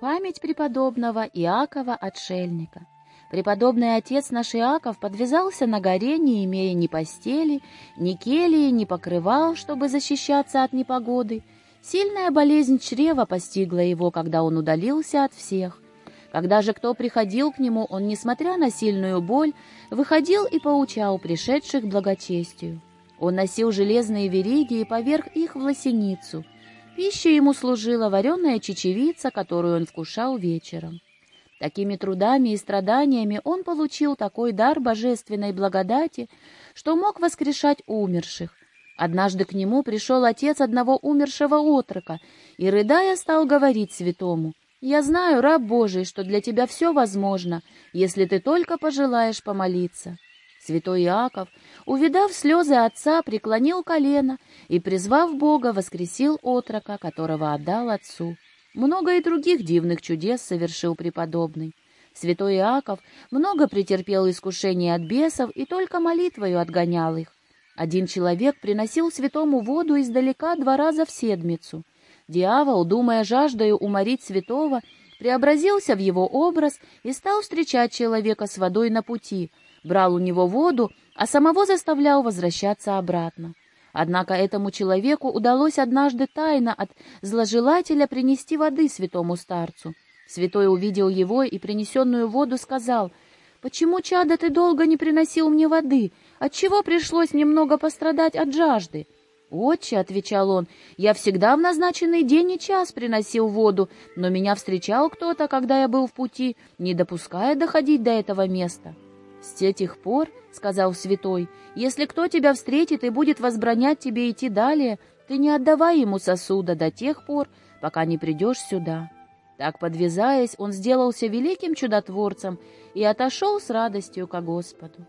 Память преподобного Иакова Отшельника. Преподобный отец наш Иаков подвязался на горе, не имея ни постели, ни келии, ни покрывал, чтобы защищаться от непогоды. Сильная болезнь чрева постигла его, когда он удалился от всех. Когда же кто приходил к нему, он, несмотря на сильную боль, выходил и поучал пришедших благочестию. Он носил железные вериги и поверх их в лосиницу. Пищей ему служила вареная чечевица, которую он вкушал вечером. Такими трудами и страданиями он получил такой дар божественной благодати, что мог воскрешать умерших. Однажды к нему пришел отец одного умершего отрока и, рыдая, стал говорить святому, «Я знаю, раб Божий, что для тебя все возможно, если ты только пожелаешь помолиться». Святой Иаков, увидав слезы отца, преклонил колено и, призвав Бога, воскресил отрока, которого отдал отцу. Много и других дивных чудес совершил преподобный. Святой Иаков много претерпел искушений от бесов и только молитвою отгонял их. Один человек приносил святому воду издалека два раза в седмицу. Дьявол, думая жаждою уморить святого, преобразился в его образ и стал встречать человека с водой на пути — брал у него воду, а самого заставлял возвращаться обратно. Однако этому человеку удалось однажды тайно от зложелателя принести воды святому старцу. Святой увидел его и принесенную воду сказал, «Почему, чадо, ты долго не приносил мне воды? Отчего пришлось немного пострадать от жажды?» «Отче», — отвечал он, — «я всегда в назначенный день и час приносил воду, но меня встречал кто-то, когда я был в пути, не допуская доходить до этого места». «С этих пор, — сказал святой, — если кто тебя встретит и будет возбранять тебе идти далее, ты не отдавай ему сосуда до тех пор, пока не придешь сюда». Так, подвязаясь, он сделался великим чудотворцем и отошел с радостью ко Господу.